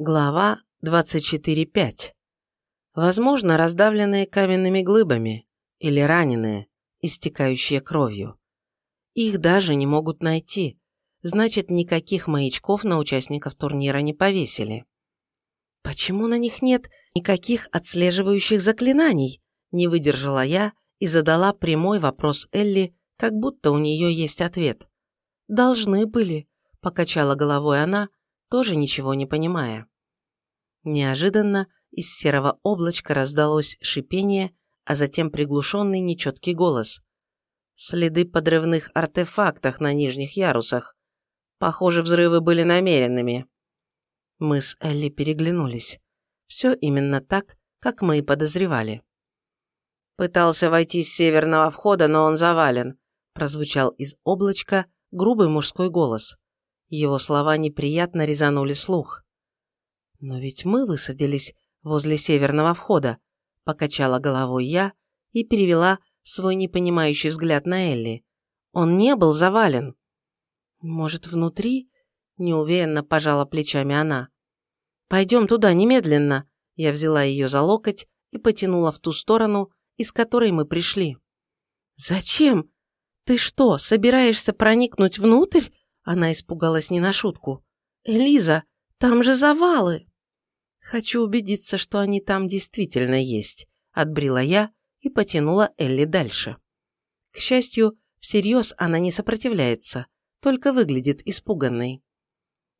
Глава 24.5. Возможно, раздавленные каменными глыбами или раненые, истекающие кровью. Их даже не могут найти, значит, никаких маячков на участников турнира не повесили. Почему на них нет никаких отслеживающих заклинаний? Не выдержала я и задала прямой вопрос Элли, как будто у нее есть ответ. «Должны были», – покачала головой она, тоже ничего не понимая. Неожиданно из серого облачка раздалось шипение, а затем приглушенный нечеткий голос. Следы подрывных артефактов на нижних ярусах. Похоже, взрывы были намеренными. Мы с Элли переглянулись. Все именно так, как мы и подозревали. «Пытался войти с северного входа, но он завален», прозвучал из облачка грубый мужской голос. Его слова неприятно резанули слух. «Но ведь мы высадились возле северного входа», – покачала головой я и перевела свой непонимающий взгляд на Элли. «Он не был завален». «Может, внутри?» – неуверенно пожала плечами она. «Пойдем туда немедленно», – я взяла ее за локоть и потянула в ту сторону, из которой мы пришли. «Зачем? Ты что, собираешься проникнуть внутрь?» Она испугалась не на шутку. «Элиза, там же завалы!» «Хочу убедиться, что они там действительно есть», – отбрила я и потянула Элли дальше. К счастью, всерьез она не сопротивляется, только выглядит испуганной.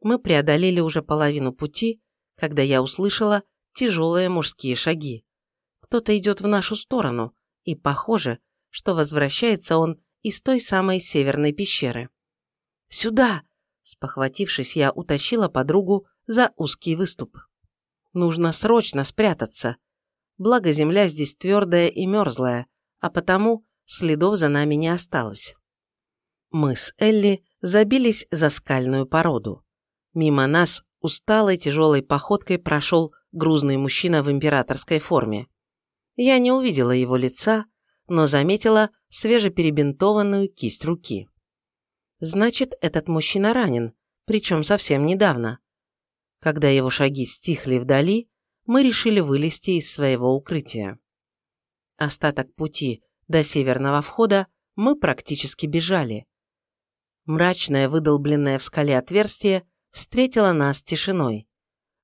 Мы преодолели уже половину пути, когда я услышала тяжелые мужские шаги. Кто-то идет в нашу сторону, и похоже, что возвращается он из той самой северной пещеры. «Сюда!» – спохватившись, я утащила подругу за узкий выступ. «Нужно срочно спрятаться. Благо земля здесь твердая и мерзлая, а потому следов за нами не осталось». Мы с Элли забились за скальную породу. Мимо нас усталой тяжелой походкой прошел грузный мужчина в императорской форме. Я не увидела его лица, но заметила свежеперебинтованную кисть руки. Значит, этот мужчина ранен, причем совсем недавно. Когда его шаги стихли вдали, мы решили вылезти из своего укрытия. Остаток пути до северного входа мы практически бежали. Мрачное, выдолбленное в скале отверстие встретило нас тишиной.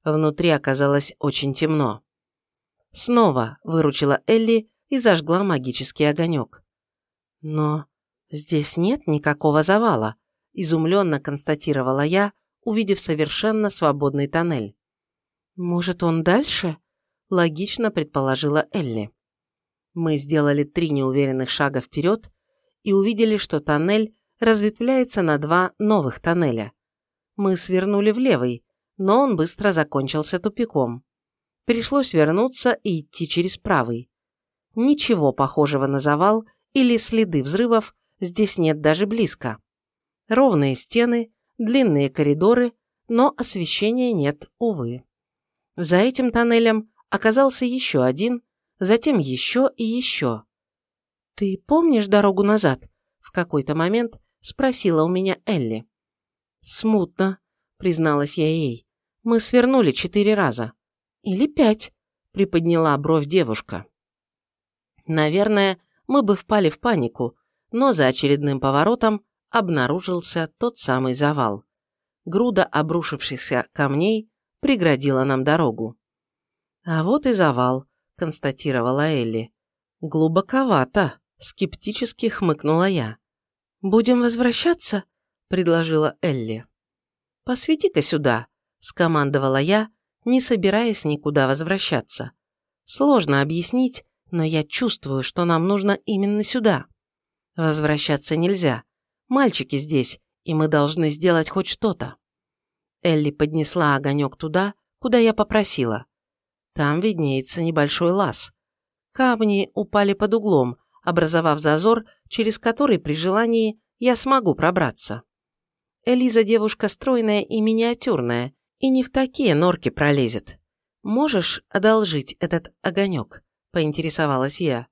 Внутри оказалось очень темно. Снова выручила Элли и зажгла магический огонек. Но «Здесь нет никакого завала», – изумленно констатировала я, увидев совершенно свободный тоннель. «Может, он дальше?» – логично предположила Элли. Мы сделали три неуверенных шага вперед и увидели, что тоннель разветвляется на два новых тоннеля. Мы свернули в левый, но он быстро закончился тупиком. Пришлось вернуться и идти через правый. Ничего похожего на завал или следы взрывов здесь нет даже близко. Ровные стены, длинные коридоры, но освещения нет, увы. За этим тоннелем оказался еще один, затем еще и еще. «Ты помнишь дорогу назад?» – в какой-то момент спросила у меня Элли. «Смутно», – призналась я ей. «Мы свернули четыре раза». «Или пять», – приподняла бровь девушка. «Наверное, мы бы впали в панику, но за очередным поворотом обнаружился тот самый завал. Груда обрушившихся камней преградила нам дорогу. «А вот и завал», – констатировала Элли. «Глубоковато», – скептически хмыкнула я. «Будем возвращаться?» – предложила Элли. «Посвети-ка сюда», – скомандовала я, не собираясь никуда возвращаться. Сложно объяснить, но я чувствую, что нам нужно именно сюда. Возвращаться нельзя. Мальчики здесь, и мы должны сделать хоть что-то. Элли поднесла огонек туда, куда я попросила. Там виднеется небольшой лаз. Камни упали под углом, образовав зазор, через который при желании я смогу пробраться. Элиза девушка стройная и миниатюрная, и не в такие норки пролезет. Можешь одолжить этот огонек? поинтересовалась я.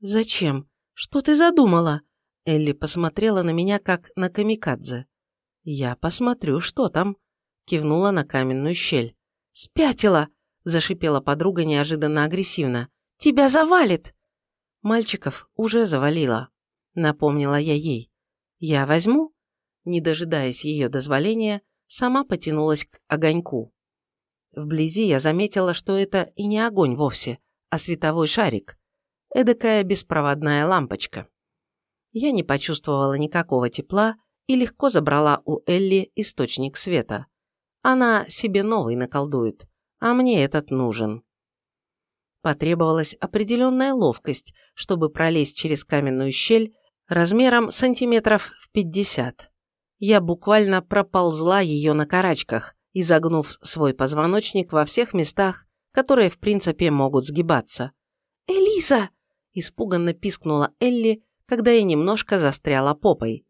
Зачем? «Что ты задумала?» Элли посмотрела на меня, как на камикадзе. «Я посмотрю, что там», – кивнула на каменную щель. «Спятила!» – зашипела подруга неожиданно агрессивно. «Тебя завалит!» «Мальчиков уже завалила», – напомнила я ей. «Я возьму?» Не дожидаясь ее дозволения, сама потянулась к огоньку. Вблизи я заметила, что это и не огонь вовсе, а световой шарик. Эдакая беспроводная лампочка. Я не почувствовала никакого тепла и легко забрала у Элли источник света. Она себе новый наколдует, а мне этот нужен. Потребовалась определенная ловкость, чтобы пролезть через каменную щель размером сантиметров в пятьдесят. Я буквально проползла ее на карачках, изогнув свой позвоночник во всех местах, которые в принципе могут сгибаться. «Элиза!» – испуганно пискнула Элли, когда я немножко застряла попой.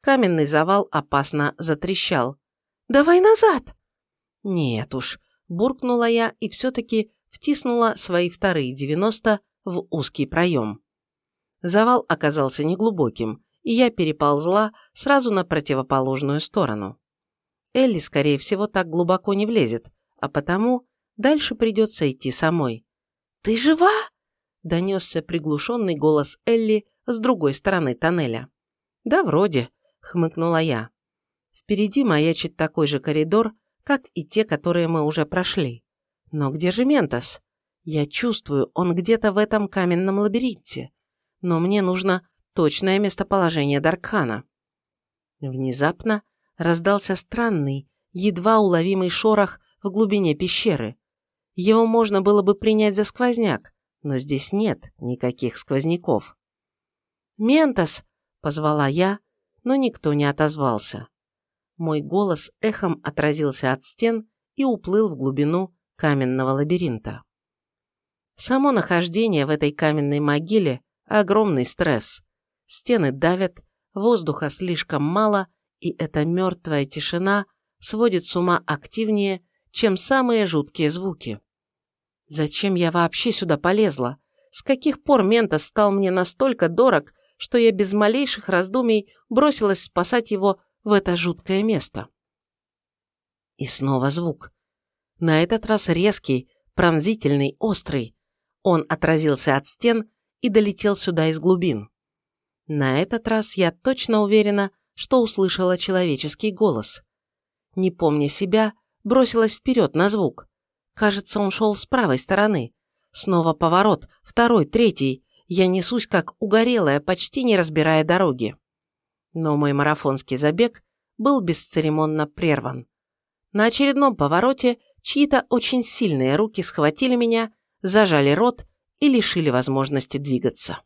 Каменный завал опасно затрещал. «Давай назад!» «Нет уж», – буркнула я и все-таки втиснула свои вторые девяносто в узкий проем. Завал оказался неглубоким, и я переползла сразу на противоположную сторону. Элли, скорее всего, так глубоко не влезет, а потому дальше придется идти самой. «Ты жива?» – донесся приглушенный голос Элли с другой стороны тоннеля. «Да вроде», – хмыкнула я. Впереди маячит такой же коридор, как и те, которые мы уже прошли. Но где же Ментос? Я чувствую, он где-то в этом каменном лабиринте. Но мне нужно точное местоположение Даркхана. Внезапно раздался странный, едва уловимый шорох в глубине пещеры. Его можно было бы принять за сквозняк, но здесь нет никаких сквозняков. «Ментос!» – позвала я, но никто не отозвался. Мой голос эхом отразился от стен и уплыл в глубину каменного лабиринта. Само нахождение в этой каменной могиле – огромный стресс. Стены давят, воздуха слишком мало, и эта мертвая тишина сводит с ума активнее, чем самые жуткие звуки. Зачем я вообще сюда полезла? С каких пор Ментос стал мне настолько дорог, что я без малейших раздумий бросилась спасать его в это жуткое место. И снова звук. На этот раз резкий, пронзительный, острый. Он отразился от стен и долетел сюда из глубин. На этот раз я точно уверена, что услышала человеческий голос. Не помня себя, бросилась вперед на звук. Кажется, он шел с правой стороны. Снова поворот, второй, третий, я несусь как угорелая, почти не разбирая дороги. Но мой марафонский забег был бесцеремонно прерван. На очередном повороте чьи-то очень сильные руки схватили меня, зажали рот и лишили возможности двигаться.